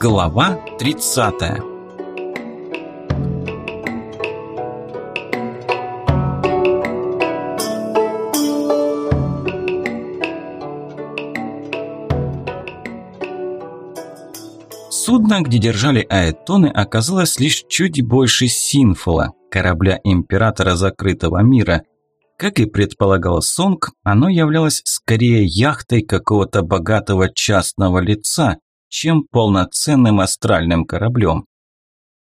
Глава 30 Судно, где держали аэтоны, оказалось лишь чуть больше синфола, корабля императора закрытого мира. Как и предполагал Сонг, оно являлось скорее яхтой какого-то богатого частного лица, чем полноценным астральным кораблем.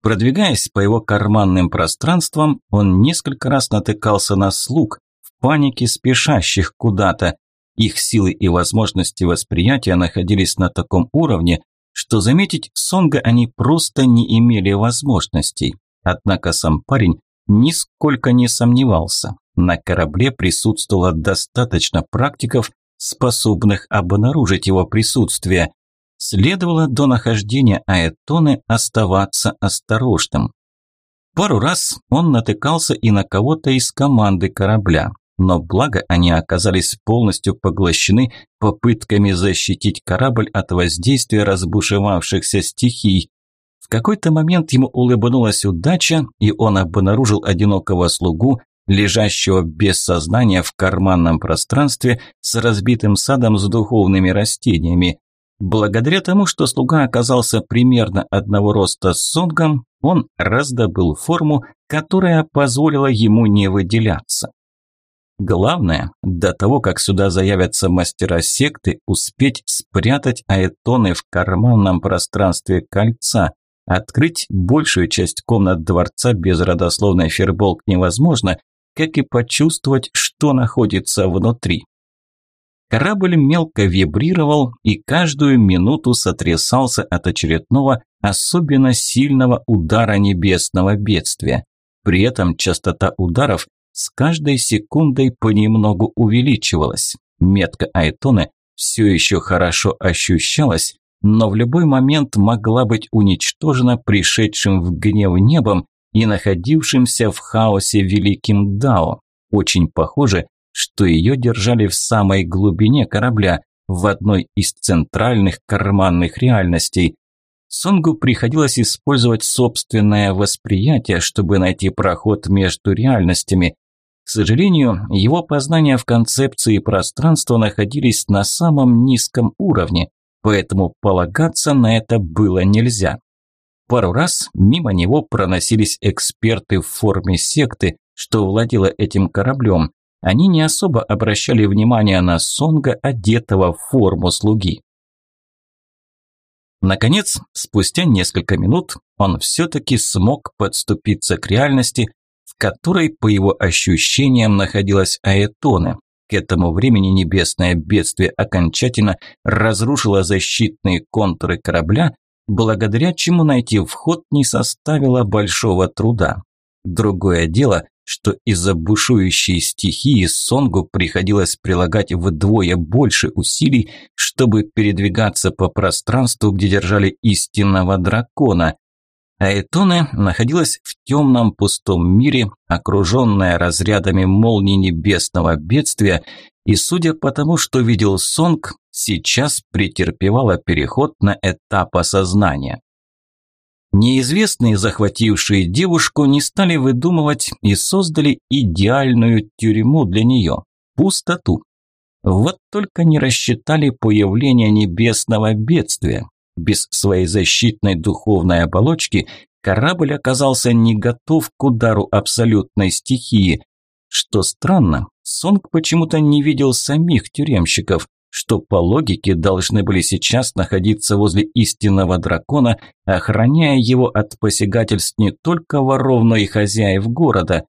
Продвигаясь по его карманным пространствам, он несколько раз натыкался на слуг, в панике спешащих куда-то. Их силы и возможности восприятия находились на таком уровне, что заметить Сонга они просто не имели возможностей. Однако сам парень нисколько не сомневался. На корабле присутствовало достаточно практиков, способных обнаружить его присутствие. Следовало до нахождения Аэтоны оставаться осторожным. Пару раз он натыкался и на кого-то из команды корабля, но благо они оказались полностью поглощены попытками защитить корабль от воздействия разбушевавшихся стихий. В какой-то момент ему улыбнулась удача, и он обнаружил одинокого слугу, лежащего без сознания в карманном пространстве с разбитым садом с духовными растениями. Благодаря тому, что слуга оказался примерно одного роста с Сонгом, он раздобыл форму, которая позволила ему не выделяться. Главное, до того, как сюда заявятся мастера секты, успеть спрятать аэтоны в карманном пространстве кольца. Открыть большую часть комнат дворца без родословной ферболк невозможно, как и почувствовать, что находится внутри. Корабль мелко вибрировал и каждую минуту сотрясался от очередного особенно сильного удара небесного бедствия. При этом частота ударов с каждой секундой понемногу увеличивалась. Метка Айтоны все еще хорошо ощущалась, но в любой момент могла быть уничтожена пришедшим в гнев небом и находившимся в хаосе великим Дао. Очень похоже, что ее держали в самой глубине корабля, в одной из центральных карманных реальностей. Сонгу приходилось использовать собственное восприятие, чтобы найти проход между реальностями. К сожалению, его познания в концепции пространства находились на самом низком уровне, поэтому полагаться на это было нельзя. Пару раз мимо него проносились эксперты в форме секты, что владела этим кораблем, они не особо обращали внимание на Сонга, одетого в форму слуги. Наконец, спустя несколько минут, он все-таки смог подступиться к реальности, в которой, по его ощущениям, находилась Аэтоне. К этому времени небесное бедствие окончательно разрушило защитные контуры корабля, благодаря чему найти вход не составило большого труда. Другое дело, что из-за бушующей стихии Сонгу приходилось прилагать вдвое больше усилий, чтобы передвигаться по пространству, где держали истинного дракона. Аэтоне находилась в темном пустом мире, окруженная разрядами молний небесного бедствия, и судя по тому, что видел Сонг, сейчас претерпевала переход на этап осознания. Неизвестные, захватившие девушку, не стали выдумывать и создали идеальную тюрьму для нее – пустоту. Вот только не рассчитали появление небесного бедствия. Без своей защитной духовной оболочки корабль оказался не готов к удару абсолютной стихии. Что странно, Сонг почему-то не видел самих тюремщиков что по логике должны были сейчас находиться возле истинного дракона, охраняя его от посягательств не только воров, но и хозяев города.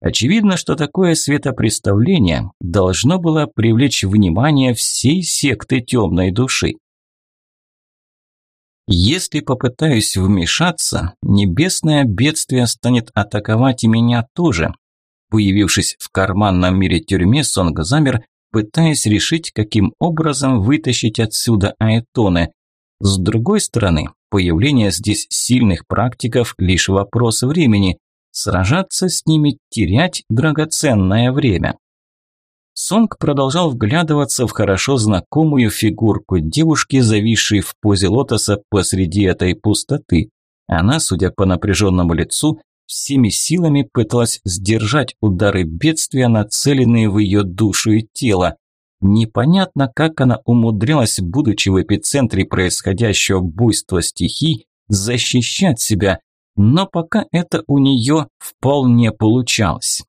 Очевидно, что такое светопреставление должно было привлечь внимание всей секты темной души. Если попытаюсь вмешаться, небесное бедствие станет атаковать и меня тоже. Появившись в карманном мире тюрьме, Сонг замер, пытаясь решить, каким образом вытащить отсюда Аэтоны. С другой стороны, появление здесь сильных практиков – лишь вопрос времени. Сражаться с ними – терять драгоценное время. Сонг продолжал вглядываться в хорошо знакомую фигурку девушки, зависшей в позе лотоса посреди этой пустоты. Она, судя по напряженному лицу, всеми силами пыталась сдержать удары бедствия, нацеленные в ее душу и тело. Непонятно, как она умудрилась, будучи в эпицентре происходящего буйства стихий, защищать себя, но пока это у нее вполне получалось.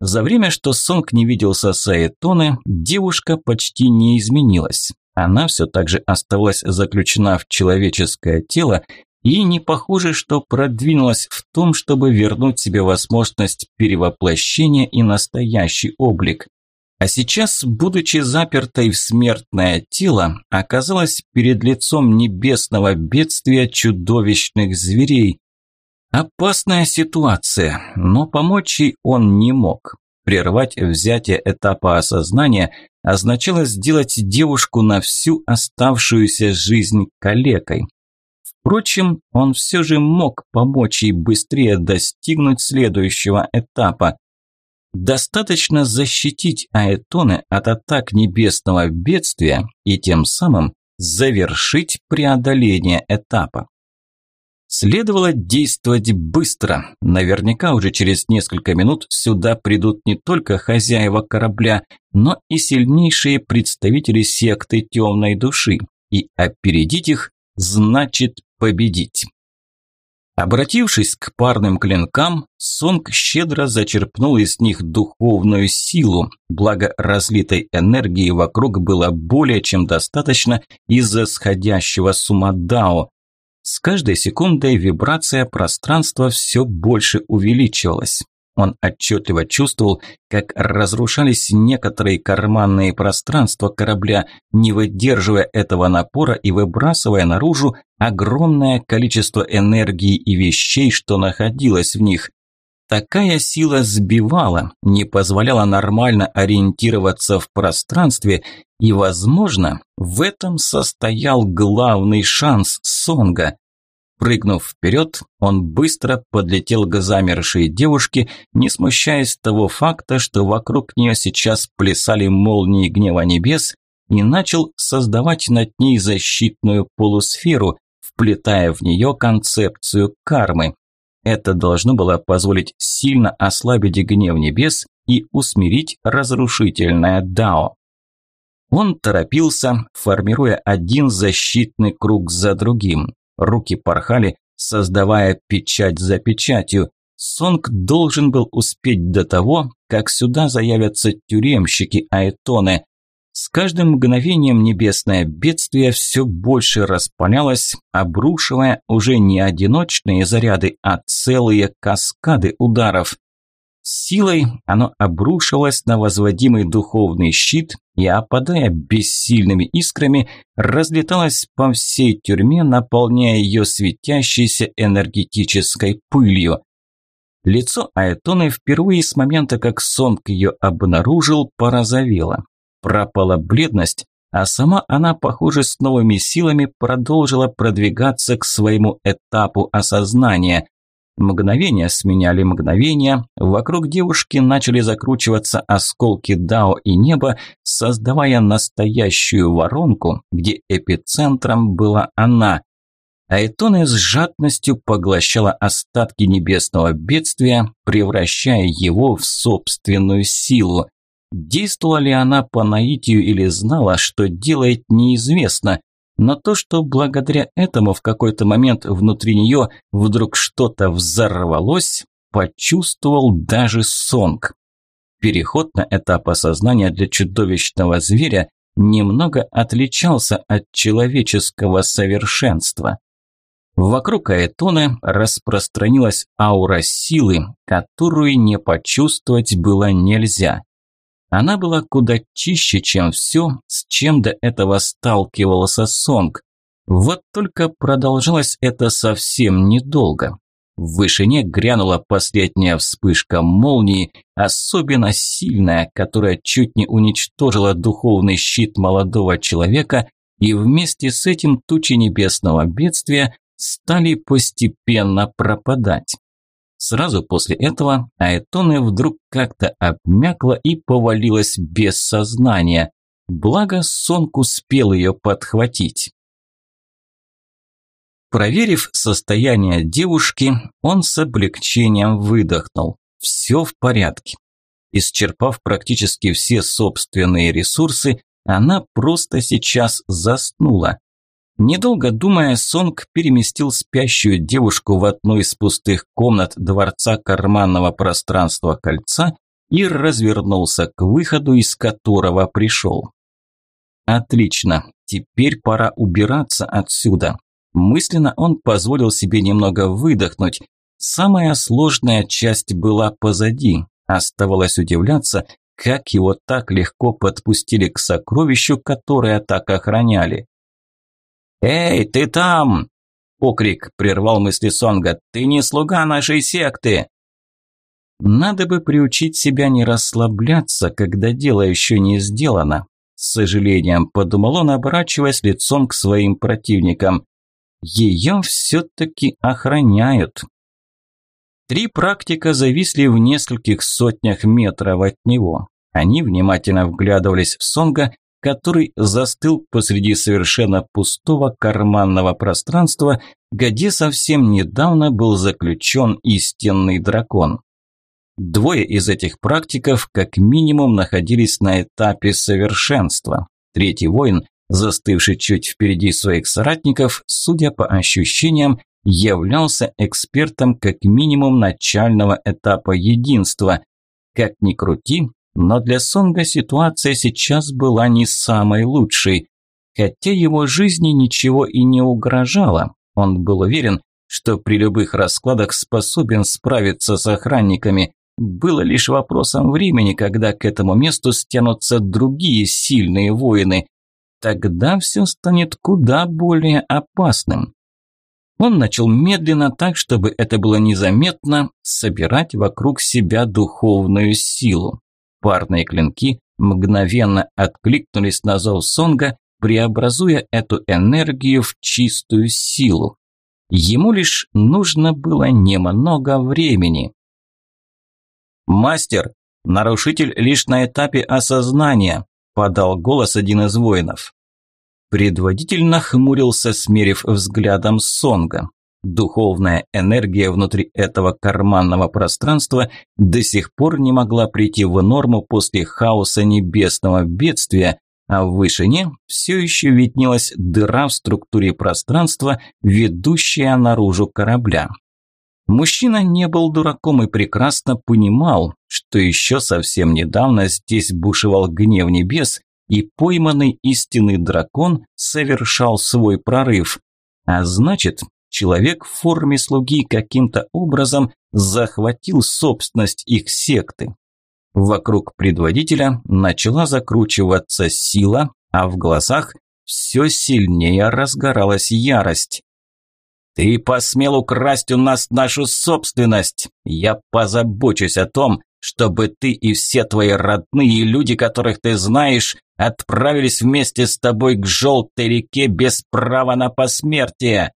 За время, что Сонг не виделся с Аэтоне, девушка почти не изменилась. Она все так же оставалась заключена в человеческое тело и не похоже, что продвинулась в том, чтобы вернуть себе возможность перевоплощения и настоящий облик. А сейчас, будучи запертой в смертное тело, оказалась перед лицом небесного бедствия чудовищных зверей, Опасная ситуация, но помочь ей он не мог. Прервать взятие этапа осознания означало сделать девушку на всю оставшуюся жизнь калекой. Впрочем, он все же мог помочь ей быстрее достигнуть следующего этапа. Достаточно защитить Аэтоны от атак небесного бедствия и тем самым завершить преодоление этапа. Следовало действовать быстро. Наверняка уже через несколько минут сюда придут не только хозяева корабля, но и сильнейшие представители секты темной души. И опередить их значит победить. Обратившись к парным клинкам, Сонг щедро зачерпнул из них духовную силу, благо разлитой энергии вокруг было более чем достаточно из-за сходящего с с каждой секундой вибрация пространства все больше увеличивалась. Он отчетливо чувствовал, как разрушались некоторые карманные пространства корабля, не выдерживая этого напора и выбрасывая наружу огромное количество энергии и вещей, что находилось в них. Такая сила сбивала, не позволяла нормально ориентироваться в пространстве, и, возможно, в этом состоял главный шанс Сонга. Прыгнув вперед, он быстро подлетел к замершей девушке, не смущаясь того факта, что вокруг нее сейчас плясали молнии гнева небес, и начал создавать над ней защитную полусферу, вплетая в нее концепцию кармы. Это должно было позволить сильно ослабить гнев небес и усмирить разрушительное дао. Он торопился, формируя один защитный круг за другим. Руки порхали, создавая печать за печатью. Сонг должен был успеть до того, как сюда заявятся тюремщики Айтоны. С каждым мгновением небесное бедствие все больше распалялось, обрушивая уже не одиночные заряды, а целые каскады ударов. Силой оно обрушилось на возводимый духовный щит и, опадая бессильными искрами, разлеталось по всей тюрьме, наполняя ее светящейся энергетической пылью. Лицо Аэтоны впервые с момента, как Сонг ее обнаружил, порозовело. Пропала бледность, а сама она, похоже, с новыми силами продолжила продвигаться к своему этапу осознания. Мгновения сменяли мгновения, вокруг девушки начали закручиваться осколки Дао и неба, создавая настоящую воронку, где эпицентром была она. Айтоне с жадностью поглощала остатки небесного бедствия, превращая его в собственную силу. Действовала ли она по наитию или знала, что делает, неизвестно, но то, что благодаря этому в какой-то момент внутри нее вдруг что-то взорвалось, почувствовал даже Сонг. Переход на этап осознания для чудовищного зверя немного отличался от человеческого совершенства. Вокруг Аэтоны распространилась аура силы, которую не почувствовать было нельзя. Она была куда чище, чем все, с чем до этого сталкивался Сонг. Вот только продолжалось это совсем недолго. В вышине грянула последняя вспышка молнии, особенно сильная, которая чуть не уничтожила духовный щит молодого человека, и вместе с этим тучи небесного бедствия стали постепенно пропадать. Сразу после этого Аэтоне вдруг как-то обмякла и повалилась без сознания. Благо Сонг успел ее подхватить. Проверив состояние девушки, он с облегчением выдохнул. Все в порядке. Исчерпав практически все собственные ресурсы, она просто сейчас заснула. Недолго думая, Сонг переместил спящую девушку в одну из пустых комнат дворца карманного пространства кольца и развернулся к выходу, из которого пришел. Отлично, теперь пора убираться отсюда. Мысленно он позволил себе немного выдохнуть. Самая сложная часть была позади. Оставалось удивляться, как его так легко подпустили к сокровищу, которое так охраняли. «Эй, ты там!» – окрик прервал мысли Сонга. «Ты не слуга нашей секты!» Надо бы приучить себя не расслабляться, когда дело еще не сделано. С сожалением подумал он, оборачиваясь лицом к своим противникам. Ее все-таки охраняют. Три практика зависли в нескольких сотнях метров от него. Они внимательно вглядывались в Сонга, который застыл посреди совершенно пустого карманного пространства, где совсем недавно был заключен истинный дракон. Двое из этих практиков как минимум находились на этапе совершенства. Третий воин, застывший чуть впереди своих соратников, судя по ощущениям, являлся экспертом как минимум начального этапа единства. Как ни крути, но для Сонга ситуация сейчас была не самой лучшей. Хотя его жизни ничего и не угрожало, он был уверен, что при любых раскладах способен справиться с охранниками. Было лишь вопросом времени, когда к этому месту стянутся другие сильные воины. Тогда все станет куда более опасным. Он начал медленно, так чтобы это было незаметно, собирать вокруг себя духовную силу. Парные клинки мгновенно откликнулись на зов Сонга, преобразуя эту энергию в чистую силу. Ему лишь нужно было немного времени. «Мастер, нарушитель лишь на этапе осознания», – подал голос один из воинов. Предводитель нахмурился, смерив взглядом Сонга. Духовная энергия внутри этого карманного пространства до сих пор не могла прийти в норму после хаоса небесного бедствия, а в вышине все еще виднелась дыра в структуре пространства, ведущая наружу корабля. Мужчина не был дураком и прекрасно понимал, что еще совсем недавно здесь бушевал гнев небес, и пойманный истинный дракон совершал свой прорыв. А значит, человек в форме слуги каким-то образом захватил собственность их секты. Вокруг предводителя начала закручиваться сила, а в глазах все сильнее разгоралась ярость. «Ты посмел украсть у нас нашу собственность! Я позабочусь о том, чтобы ты и все твои родные люди, которых ты знаешь, отправились вместе с тобой к желтой реке без права на посмертие!»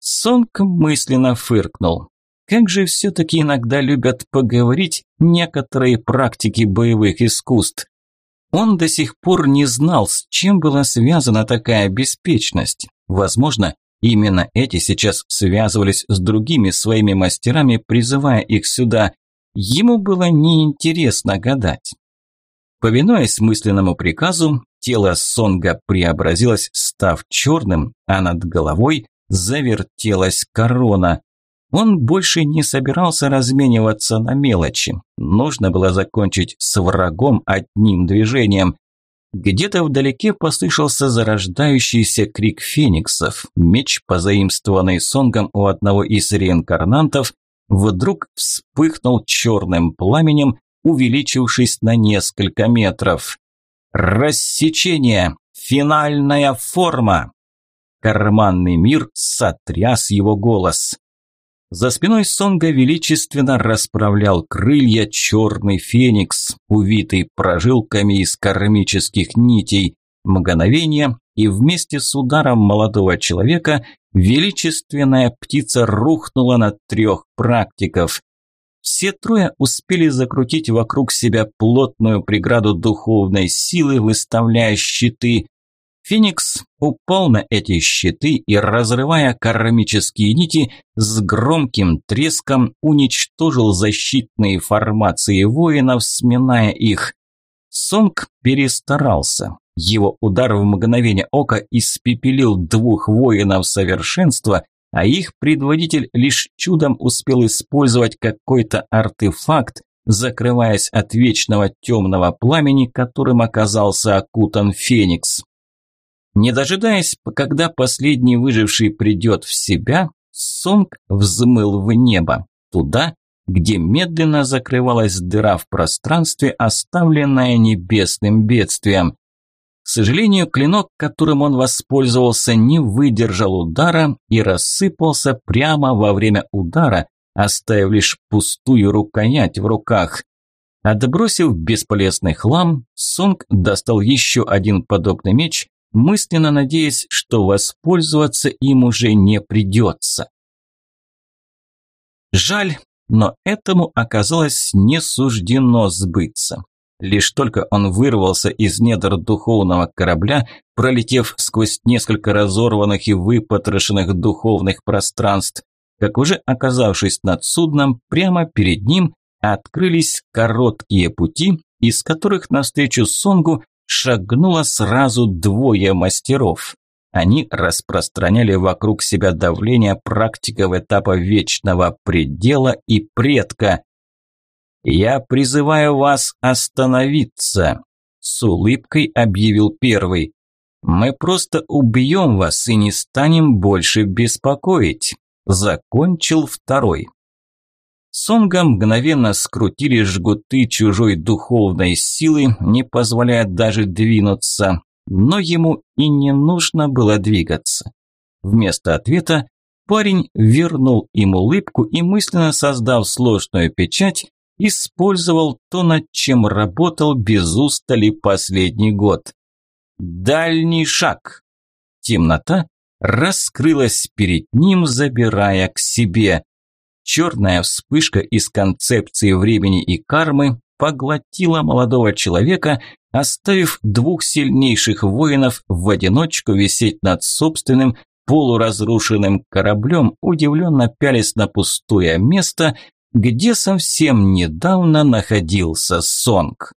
Сонг мысленно фыркнул. Как же все-таки иногда любят поговорить некоторые практики боевых искусств. Он до сих пор не знал, с чем была связана такая беспечность. Возможно, именно эти сейчас связывались с другими своими мастерами, призывая их сюда. Ему было неинтересно гадать. Повинуясь мысленному приказу, тело Сонга преобразилось, став черным, а над головой завертелась корона. Он больше не собирался размениваться на мелочи. Нужно было закончить с врагом одним движением. Где-то вдалеке послышался зарождающийся крик фениксов. Меч, позаимствованный Сонгом у одного из реинкарнантов, вдруг вспыхнул черным пламенем, увеличившись на несколько метров. Рассечение! Финальная форма! Карманный мир сотряс его голос. За спиной Сонга величественно расправлял крылья черный феникс, увитый прожилками из кармических нитей. Мгновение, и вместе с ударом молодого человека величественная птица рухнула на трех практиков. Все трое успели закрутить вокруг себя плотную преграду духовной силы, выставляя щиты. Феникс упал на эти щиты и, разрывая кармические нити, с громким треском уничтожил защитные формации воинов, сминая их. Сонг перестарался. Его удар в мгновение ока испепелил двух воинов совершенства, а их предводитель лишь чудом успел использовать какой-то артефакт, закрываясь от вечного темного пламени, которым оказался окутан Феникс. Не дожидаясь, когда последний выживший придет в себя, Сонг взмыл в небо, туда, где медленно закрывалась дыра в пространстве, оставленная небесным бедствием. К сожалению, клинок, которым он воспользовался, не выдержал удара и рассыпался прямо во время удара, оставив лишь пустую рукоять в руках. Отбросив бесполезный хлам, Сонг достал еще один подобный меч, мысленно надеясь, что воспользоваться им уже не придется. Жаль, но этому оказалось не суждено сбыться. Лишь только он вырвался из недр духовного корабля, пролетев сквозь несколько разорванных и выпотрошенных духовных пространств, как уже оказавшись над судном, прямо перед ним открылись короткие пути, из которых навстречу Сонгу шагнуло сразу двое мастеров. Они распространяли вокруг себя давление практиков этапа вечного предела и предка. «Я призываю вас остановиться», – с улыбкой объявил первый. «Мы просто убьем вас и не станем больше беспокоить», – закончил второй. Сонга мгновенно скрутили жгуты чужой духовной силы, не позволяя даже двинуться, но ему и не нужно было двигаться. Вместо ответа парень вернул им улыбку и, мысленно создав сложную печать, использовал то, над чем работал без устали последний год. Дальний шаг. Темнота раскрылась перед ним, забирая к себе. Черная вспышка из концепции времени и кармы поглотила молодого человека, оставив двух сильнейших воинов в одиночку висеть над собственным полуразрушенным кораблем, удивленно пялись на пустое место, где совсем недавно находился Сонг.